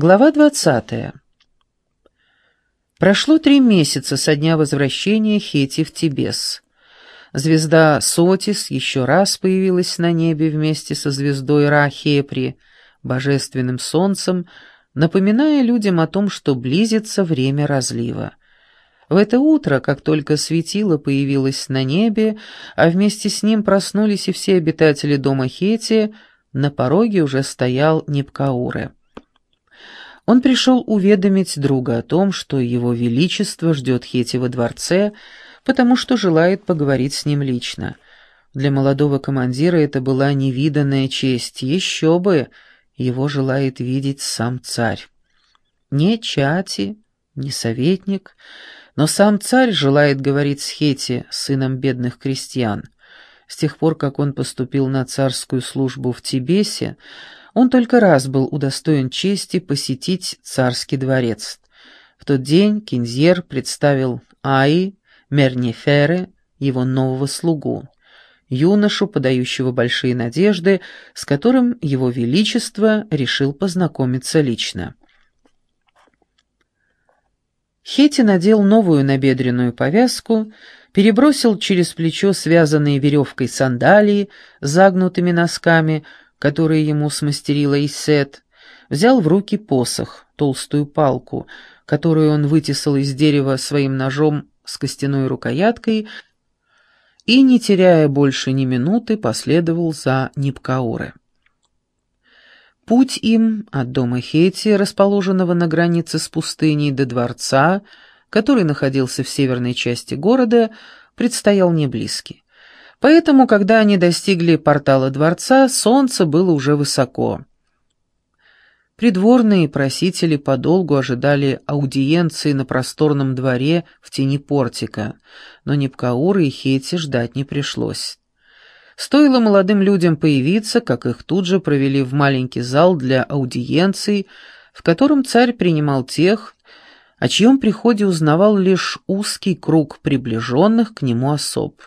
Глава двадцатая. Прошло три месяца со дня возвращения Хети в Тибес. Звезда Сотис еще раз появилась на небе вместе со звездой Ра-Хепри, божественным солнцем, напоминая людям о том, что близится время разлива. В это утро, как только светило появилось на небе, а вместе с ним проснулись и все обитатели дома Хети, на пороге уже стоял Непкауре. Он пришел уведомить друга о том, что его величество ждет Хети во дворце, потому что желает поговорить с ним лично. Для молодого командира это была невиданная честь. Еще бы! Его желает видеть сам царь. Не Чати, не советник, но сам царь желает говорить с Хети, сыном бедных крестьян. С тех пор, как он поступил на царскую службу в Тибесе, он только раз был удостоен чести посетить царский дворец. В тот день Кинзьер представил Аи Мернифере, его нового слугу, юношу, подающего большие надежды, с которым его величество решил познакомиться лично. Хети надел новую набедренную повязку, перебросил через плечо связанные веревкой сандалии загнутыми носками, которые ему смастерила Исет, взял в руки посох, толстую палку, которую он вытесал из дерева своим ножом с костяной рукояткой, и, не теряя больше ни минуты, последовал за Нипкауры. Путь им от дома Хети, расположенного на границе с пустыней, до дворца, который находился в северной части города, предстоял не близкий. Поэтому, когда они достигли портала дворца, солнце было уже высоко. Придворные просители подолгу ожидали аудиенции на просторном дворе в тени портика, но Непкауры и Хети ждать не пришлось. Стоило молодым людям появиться, как их тут же провели в маленький зал для аудиенций, в котором царь принимал тех, о чьем приходе узнавал лишь узкий круг приближенных к нему особ.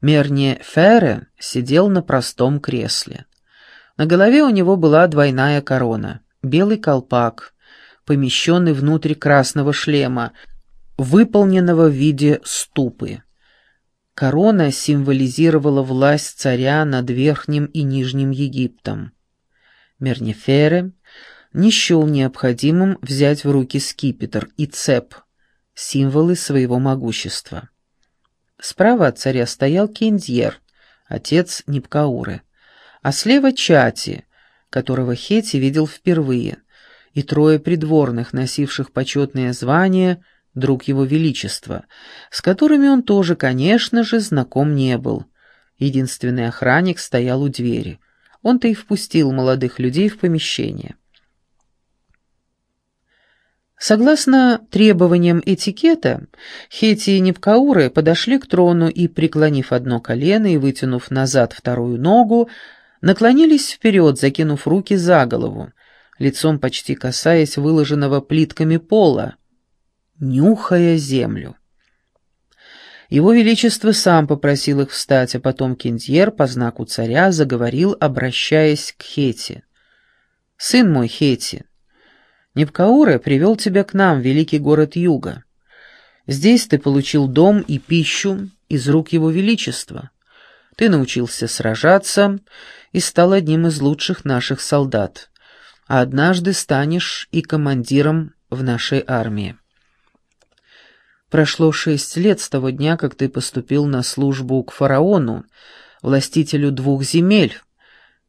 Мерни Ферре сидел на простом кресле. На голове у него была двойная корона, белый колпак, помещенный внутрь красного шлема, выполненного в виде ступы. Корона символизировала власть царя над Верхним и Нижним Египтом. Мернифере не счел необходимым взять в руки скипетр и цеп, символы своего могущества. Справа от царя стоял Кендьер, отец Нипкауры, а слева Чати, которого Хети видел впервые, и трое придворных, носивших почетное звание «Друг его величества», с которыми он тоже, конечно же, знаком не был. Единственный охранник стоял у двери. Он-то и впустил молодых людей в помещение. Согласно требованиям этикета, Хети и Непкауры подошли к трону и, преклонив одно колено и вытянув назад вторую ногу, наклонились вперед, закинув руки за голову, лицом почти касаясь выложенного плитками пола, нюхая землю. Его Величество сам попросил их встать, а потом Кендьер по знаку царя заговорил, обращаясь к Хети. «Сын мой Хети, Непкауре привел тебя к нам, великий город юга. Здесь ты получил дом и пищу из рук его величества. Ты научился сражаться и стал одним из лучших наших солдат, а однажды станешь и командиром в нашей армии. Прошло шесть лет с того дня, как ты поступил на службу к фараону, властителю двух земель,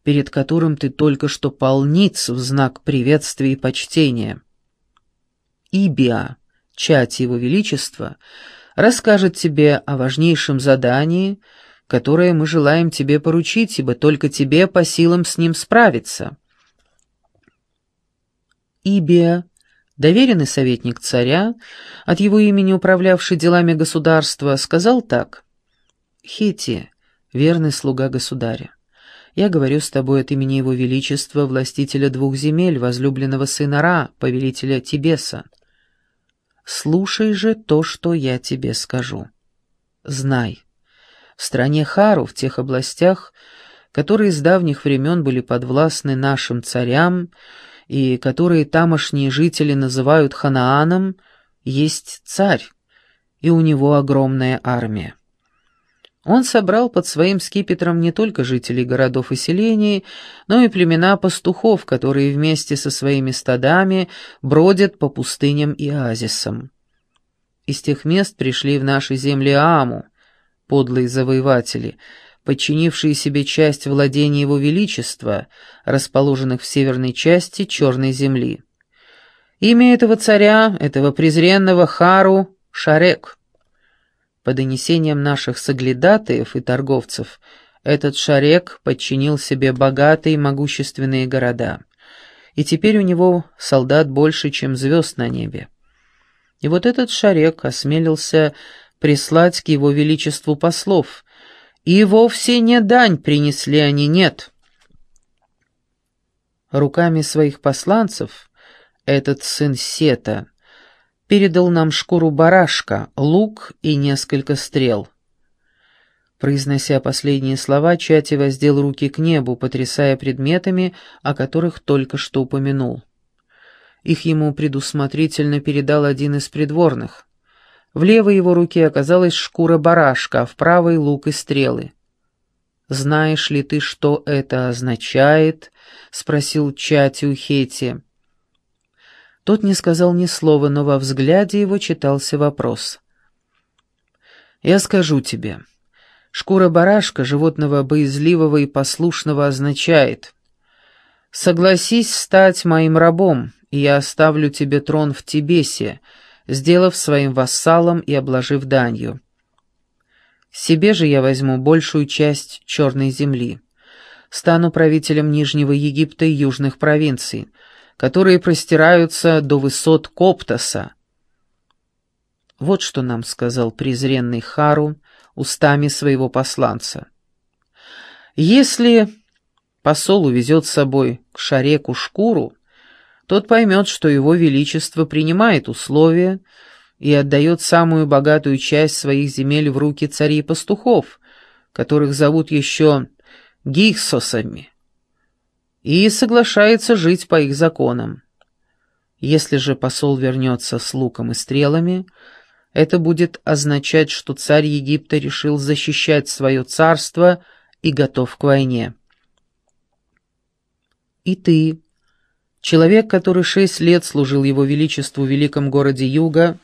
перед которым ты только что полниц в знак приветствия и почтения. Ибиа, чать его величества, расскажет тебе о важнейшем задании, которое мы желаем тебе поручить, ибо только тебе по силам с ним справиться. Ибиа, доверенный советник царя, от его имени управлявший делами государства, сказал так. «Хити, верный слуга государя, я говорю с тобой от имени Его Величества, властителя двух земель, возлюбленного сына Ра, повелителя Тибеса. Слушай же то, что я тебе скажу. Знай, в стране Хару, в тех областях, которые с давних времен были подвластны нашим царям, и который тамошние жители называют Ханааном, есть царь, и у него огромная армия. Он собрал под своим скипетром не только жителей городов и селений, но и племена пастухов, которые вместе со своими стадами бродят по пустыням и оазисам. Из тех мест пришли в наши земли Аму, подлые завоеватели, подчинившие себе часть владений его величества, расположенных в северной части Черной земли. Имя этого царя, этого презренного Хару — Шарек — по донесениям наших соглядатаев и торговцев, этот шарек подчинил себе богатые и могущественные города. И теперь у него солдат больше, чем звезд на небе. И вот этот шарек осмелился прислать к его величеству послов, и вовсе не дань принесли они, нет. Руками своих посланцев этот сын Сета передал нам шкуру барашка, лук и несколько стрел. Произнося последние слова, Чати воздел руки к небу, потрясая предметами, о которых только что упомянул. Их ему предусмотрительно передал один из придворных. В левой его руке оказалась шкура барашка, а в правой — лук и стрелы. «Знаешь ли ты, что это означает?» — спросил Чати у Хети. Тот не сказал ни слова, но во взгляде его читался вопрос. «Я скажу тебе. Шкура барашка, животного боязливого и послушного, означает «Согласись стать моим рабом, и я оставлю тебе трон в Тибесе, сделав своим вассалом и обложив данью. Себе же я возьму большую часть черной земли. Стану правителем Нижнего Египта и южных провинций» которые простираются до высот Коптоса. Вот что нам сказал презренный Хару устами своего посланца. Если посол увезет с собой к Шареку шкуру, тот поймет, что его величество принимает условия и отдает самую богатую часть своих земель в руки царей пастухов, которых зовут еще гиксосами и соглашается жить по их законам. Если же посол вернется с луком и стрелами, это будет означать, что царь Египта решил защищать свое царство и готов к войне. И ты, человек, который шесть лет служил его величеству в великом городе Юга,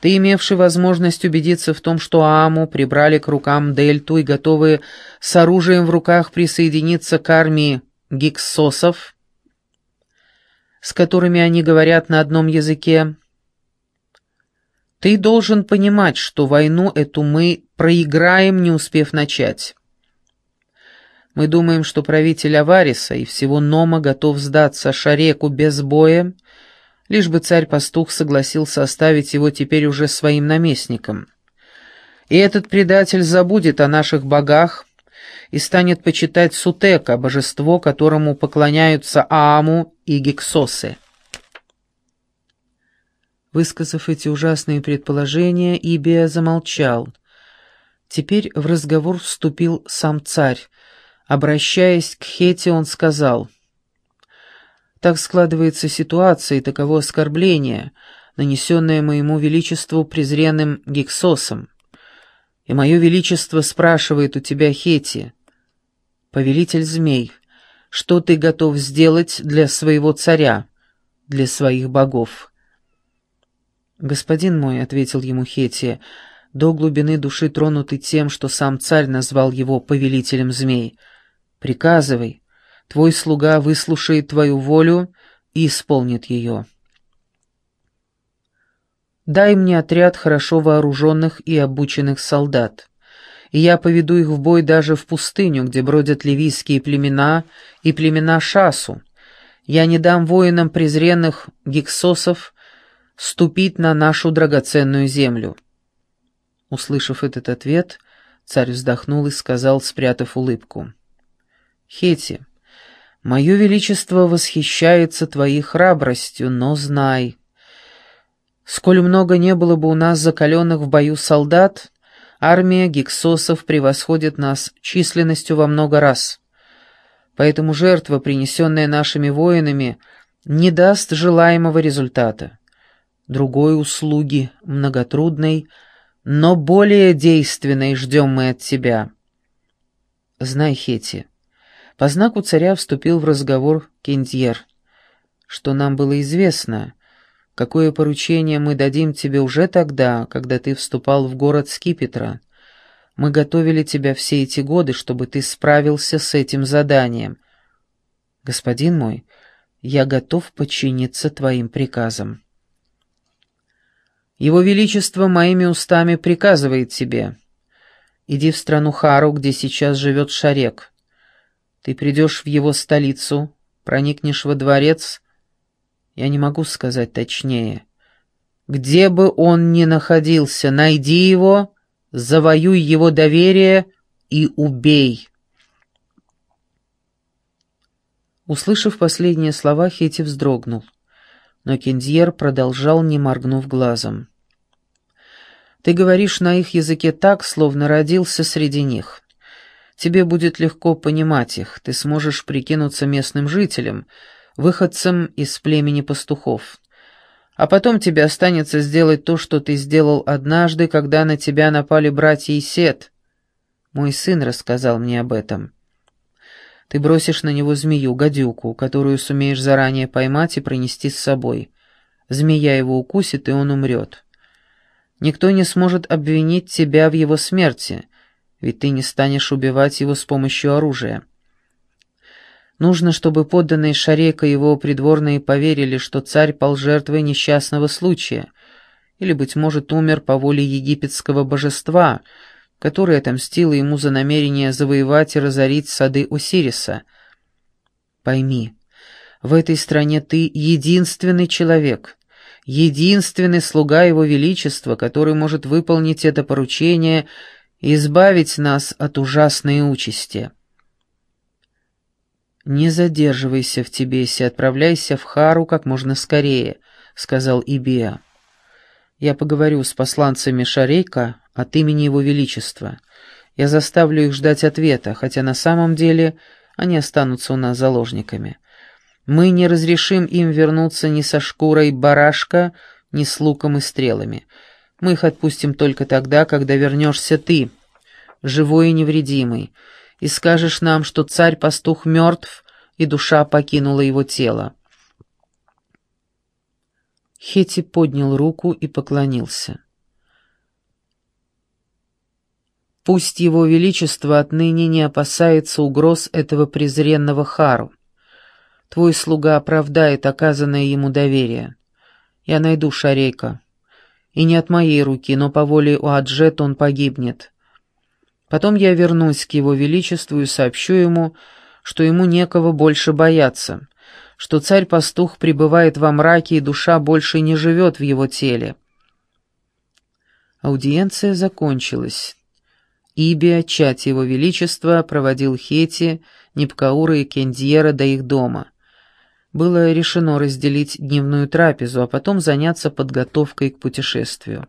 ты, имевший возможность убедиться в том, что Аму прибрали к рукам Дельту и готовы с оружием в руках присоединиться к армии гиксосов, с которыми они говорят на одном языке. Ты должен понимать, что войну эту мы проиграем, не успев начать. Мы думаем, что правитель Авариса и всего Нома готов сдаться Шареку без боя, лишь бы царь-пастух согласился оставить его теперь уже своим наместником. И этот предатель забудет о наших богах, и станет почитать Сутека, божество, которому поклоняются Ааму и Гексосы. Высказав эти ужасные предположения, Ибия замолчал. Теперь в разговор вступил сам царь. Обращаясь к Хете, он сказал, «Так складывается ситуация и таково оскорбление, нанесенное моему величеству презренным Гексосом. И мое величество спрашивает у тебя, Хети, повелитель змей, что ты готов сделать для своего царя, для своих богов?» «Господин мой», — ответил ему Хетия, — «до глубины души тронутый тем, что сам царь назвал его повелителем змей. Приказывай, твой слуга выслушает твою волю и исполнит ее». «Дай мне отряд хорошо вооруженных и обученных солдат и я поведу их в бой даже в пустыню, где бродят ливийские племена и племена Шасу. Я не дам воинам презренных гиксосов ступить на нашу драгоценную землю». Услышав этот ответ, царь вздохнул и сказал, спрятав улыбку, «Хети, мое величество восхищается твоей храбростью, но знай, сколь много не было бы у нас закаленных в бою солдат, Армия гиксосов превосходит нас численностью во много раз. Поэтому жертва, принесенная нашими воинами, не даст желаемого результата. Другой услуги, многотрудной, но более действенной ждем мы от тебя. Знай, Хети, по знаку царя вступил в разговор Кендьер, что нам было известно, какое поручение мы дадим тебе уже тогда, когда ты вступал в город Скипетра. Мы готовили тебя все эти годы, чтобы ты справился с этим заданием. Господин мой, я готов подчиниться твоим приказам. Его Величество моими устами приказывает тебе. Иди в страну Хару, где сейчас живет Шарек. Ты придешь в его столицу, проникнешь во дворец. Я не могу сказать точнее. Где бы он ни находился, найди его, завоюй его доверие и убей. Услышав последние слова, Хети вздрогнул. Но Кендьер продолжал, не моргнув глазом. «Ты говоришь на их языке так, словно родился среди них. Тебе будет легко понимать их, ты сможешь прикинуться местным жителем, выходцем из племени пастухов. А потом тебе останется сделать то, что ты сделал однажды, когда на тебя напали братья и Сет. Мой сын рассказал мне об этом». Ты бросишь на него змею, гадюку, которую сумеешь заранее поймать и пронести с собой. Змея его укусит, и он умрет. Никто не сможет обвинить тебя в его смерти, ведь ты не станешь убивать его с помощью оружия. Нужно, чтобы подданные Шарейка его придворные поверили, что царь пал жертвой несчастного случая, или, быть может, умер по воле египетского божества — которая отомстила ему за намерение завоевать и разорить сады Осириса. Пойми, в этой стране ты единственный человек, единственный слуга его величества, который может выполнить это поручение и избавить нас от ужасной участи. «Не задерживайся в Тибесе, отправляйся в Хару как можно скорее», — сказал Ибия. «Я поговорю с посланцами Шарейка от имени Его Величества. Я заставлю их ждать ответа, хотя на самом деле они останутся у нас заложниками. Мы не разрешим им вернуться ни со шкурой барашка, ни с луком и стрелами. Мы их отпустим только тогда, когда вернешься ты, живой и невредимый, и скажешь нам, что царь-пастух мертв, и душа покинула его тело. Хети поднял руку и поклонился. Пусть его величество отныне не опасается угроз этого презренного Хару. Твой слуга оправдает оказанное ему доверие. Я найду Шарейка. И не от моей руки, но по воле Уаджет он погибнет. Потом я вернусь к его величеству и сообщу ему, что ему некого больше бояться, что царь-пастух пребывает во мраке и душа больше не живет в его теле. Аудиенция закончилась. Ибия, чать его величества, проводил Хети, Непкаура и Кендьера до их дома. Было решено разделить дневную трапезу, а потом заняться подготовкой к путешествию.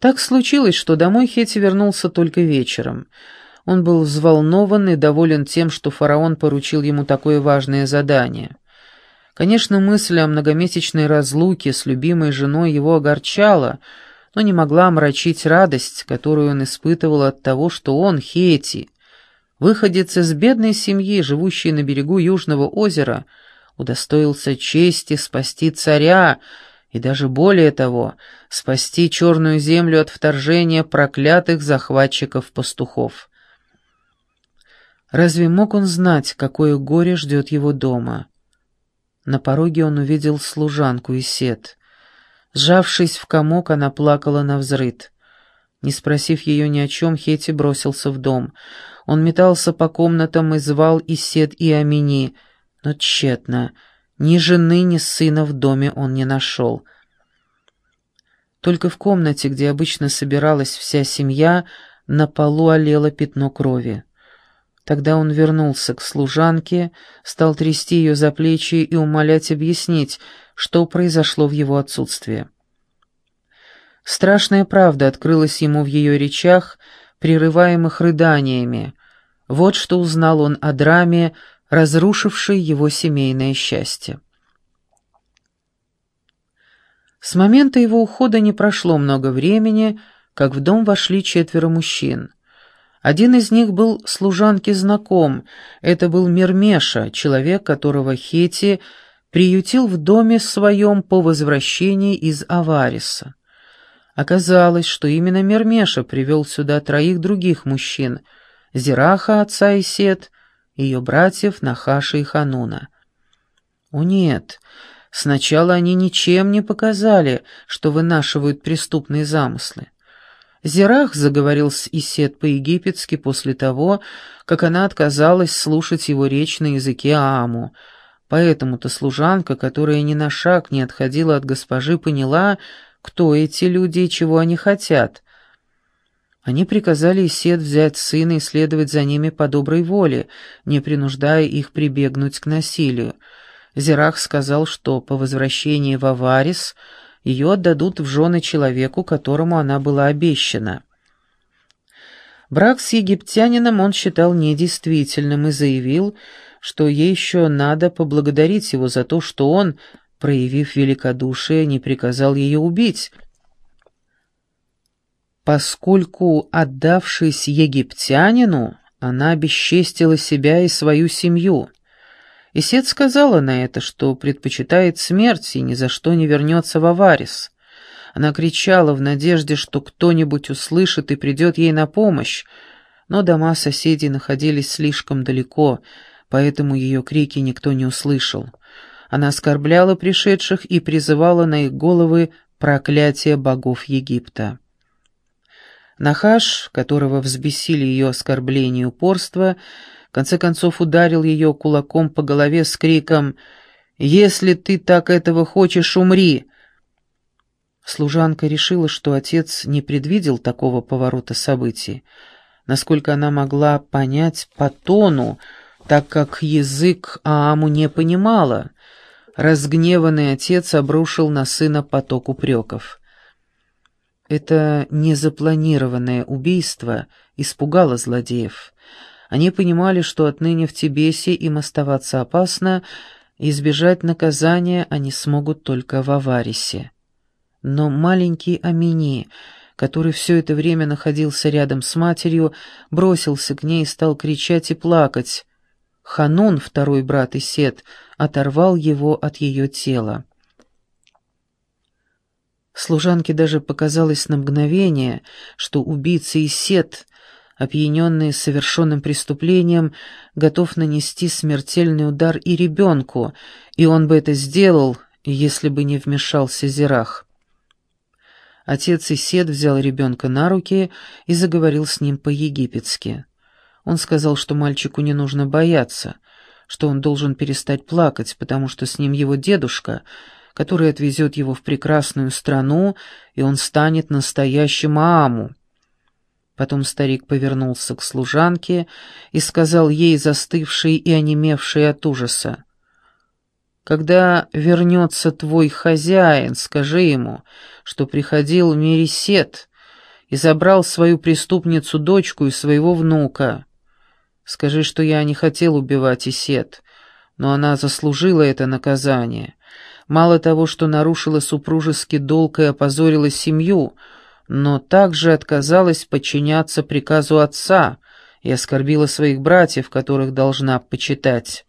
Так случилось, что домой Хети вернулся только вечером. Он был взволнован и доволен тем, что фараон поручил ему такое важное задание. Конечно, мысль о многомесячной разлуке с любимой женой его огорчала — но не могла омрачить радость, которую он испытывал от того, что он, Хети, выходец из бедной семьи, живущей на берегу Южного озера, удостоился чести спасти царя и даже более того, спасти черную землю от вторжения проклятых захватчиков-пастухов. Разве мог он знать, какое горе ждет его дома? На пороге он увидел служанку и сет — Сжавшись в комок, она плакала на взрыд. Не спросив ее ни о чем, Хети бросился в дом. Он метался по комнатам и звал Исет и Амини, но тщетно. Ни жены, ни сына в доме он не нашел. Только в комнате, где обычно собиралась вся семья, на полу олело пятно крови. Тогда он вернулся к служанке, стал трясти ее за плечи и умолять объяснить, что произошло в его отсутствие. Страшная правда открылась ему в ее речах, прерываемых рыданиями. Вот что узнал он о драме, разрушившей его семейное счастье. С момента его ухода не прошло много времени, как в дом вошли четверо мужчин. Один из них был служанке знаком, это был Мермеша, человек, которого Хети приютил в доме своем по возвращении из Авариса. Оказалось, что именно Мермеша привел сюда троих других мужчин — Зираха, отца и Сет, ее братьев Нахаша и Хануна. О нет, сначала они ничем не показали, что вынашивают преступные замыслы. Зирах заговорил с Исет по-египетски после того, как она отказалась слушать его речь на языке Ааму. Поэтому-то служанка, которая ни на шаг не отходила от госпожи, поняла, кто эти люди и чего они хотят. Они приказали Исет взять сына и следовать за ними по доброй воле, не принуждая их прибегнуть к насилию. Зирах сказал, что по возвращении в Аварис ее отдадут в жены человеку, которому она была обещана. Брак с египтянином он считал недействительным и заявил, что ей еще надо поблагодарить его за то, что он, проявив великодушие, не приказал ее убить, поскольку, отдавшись египтянину, она обесчестила себя и свою семью. Исет сказала на это, что предпочитает смерть и ни за что не вернется в Аварис. Она кричала в надежде, что кто-нибудь услышит и придет ей на помощь, но дома соседей находились слишком далеко, поэтому ее крики никто не услышал. Она оскорбляла пришедших и призывала на их головы проклятие богов Египта. Нахаш, которого взбесили ее оскорбление и упорство, в конце концов ударил ее кулаком по голове с криком «Если ты так этого хочешь, умри!» Служанка решила, что отец не предвидел такого поворота событий, насколько она могла понять по тону, так как язык Ааму не понимала. Разгневанный отец обрушил на сына поток упреков. Это незапланированное убийство испугало злодеев. Они понимали, что отныне в Тибесе им оставаться опасно, и избежать наказания они смогут только в Аварисе. Но маленький Амини, который все это время находился рядом с матерью, бросился к ней и стал кричать и плакать. Ханун, второй брат Исет, оторвал его от ее тела. Служанке даже показалось на мгновение, что убийца и сет, опьяненный совершенным преступлением, готов нанести смертельный удар и ребенку, и он бы это сделал, если бы не вмешался Зирах. Отец Исет взял ребенка на руки и заговорил с ним по-египетски. Он сказал, что мальчику не нужно бояться, что он должен перестать плакать, потому что с ним его дедушка — который отвезет его в прекрасную страну, и он станет настоящим Ааму. Потом старик повернулся к служанке и сказал ей, застывшей и онемевшей от ужаса, «Когда вернется твой хозяин, скажи ему, что приходил Мересет и забрал свою преступницу-дочку и своего внука. Скажи, что я не хотел убивать Исет, но она заслужила это наказание». Мало того, что нарушила супружеский долг и опозорила семью, но также отказалась подчиняться приказу отца и оскорбила своих братьев, которых должна почитать.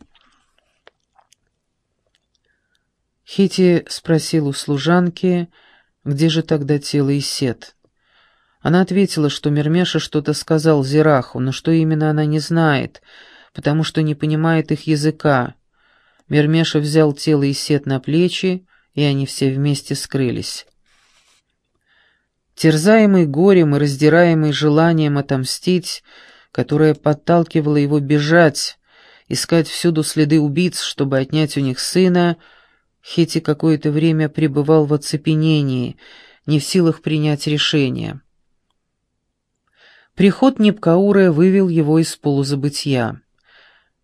Хити спросил у служанки, где же тогда тело Исет. Она ответила, что Мермеша что-то сказал Зираху, но что именно она не знает, потому что не понимает их языка. Мермеша взял тело и сет на плечи, и они все вместе скрылись. Терзаемый горем и раздираемый желанием отомстить, которое подталкивало его бежать, искать всюду следы убийц, чтобы отнять у них сына, Хети какое-то время пребывал в оцепенении, не в силах принять решение. Приход Непкаура вывел его из полузабытия.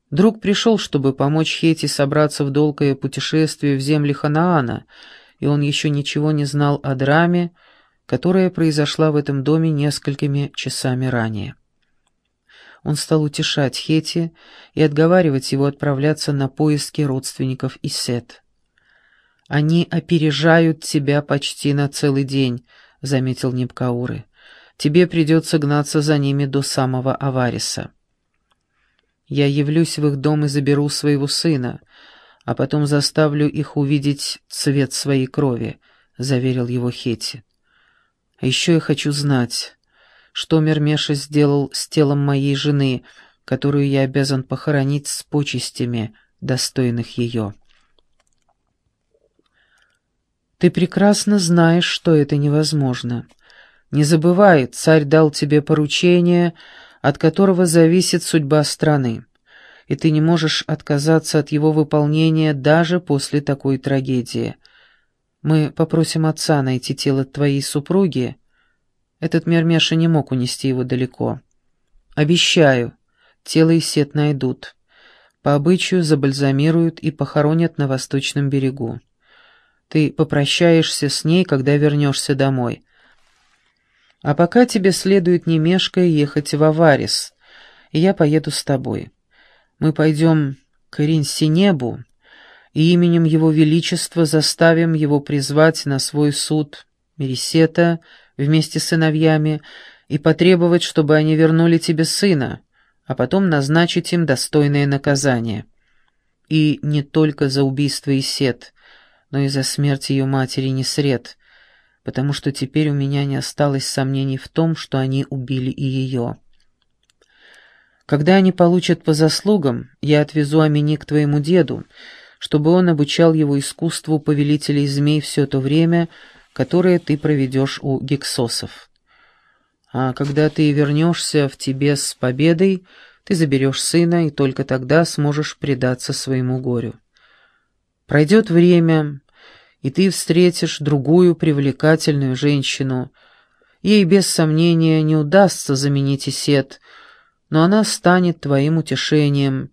Друг пришел, чтобы помочь Хети собраться в долгое путешествие в земли Ханаана, и он еще ничего не знал о драме, которая произошла в этом доме несколькими часами ранее. Он стал утешать Хети и отговаривать его отправляться на поиски родственников Исет. «Они опережают тебя почти на целый день», — заметил Небкауры. «Тебе придется гнаться за ними до самого Авариса». «Я явлюсь в их дом и заберу своего сына, а потом заставлю их увидеть цвет своей крови», — заверил его Хети. «А еще я хочу знать, что Мермеша сделал с телом моей жены, которую я обязан похоронить с почестями, достойных ее». «Ты прекрасно знаешь, что это невозможно. Не забывай, царь дал тебе поручение, от которого зависит судьба страны» и ты не можешь отказаться от его выполнения даже после такой трагедии. Мы попросим отца найти тело твоей супруги. Этот Мермеша не мог унести его далеко. Обещаю, тело и сет найдут. По обычаю забальзамируют и похоронят на восточном берегу. Ты попрощаешься с ней, когда вернешься домой. А пока тебе следует не мешкая ехать в Аварис, и я поеду с тобой. Мы пойдем к Иринсинебу и именем Его Величества заставим его призвать на свой суд Мерисета вместе с сыновьями и потребовать, чтобы они вернули тебе сына, а потом назначить им достойное наказание. И не только за убийство Исет, но и за смерть ее матери Несред, потому что теперь у меня не осталось сомнений в том, что они убили и ее». Когда они получат по заслугам, я отвезу Амини к твоему деду, чтобы он обучал его искусству повелителей змей все то время, которое ты проведешь у гексосов. А когда ты вернешься в тебе с победой, ты заберешь сына, и только тогда сможешь предаться своему горю. Пройдет время, и ты встретишь другую привлекательную женщину. Ей, без сомнения, не удастся заменить Исет — но она станет твоим утешением,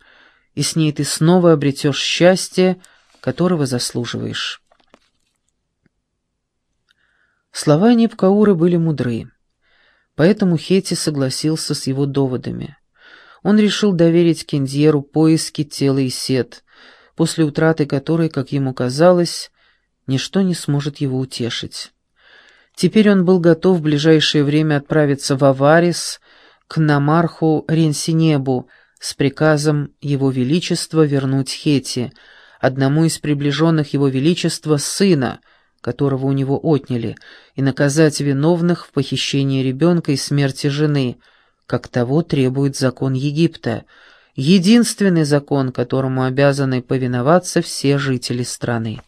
и с ней ты снова обретешь счастье, которого заслуживаешь. Слова Нипкауры были мудры, поэтому Хети согласился с его доводами. Он решил доверить Кендьеру поиски тела и сет, после утраты которой, как ему казалось, ничто не сможет его утешить. Теперь он был готов в ближайшее время отправиться в Аварис, к намарху Ренсинебу с приказом Его Величества вернуть Хети, одному из приближенных Его Величества сына, которого у него отняли, и наказать виновных в похищении ребенка и смерти жены, как того требует закон Египта, единственный закон, которому обязаны повиноваться все жители страны.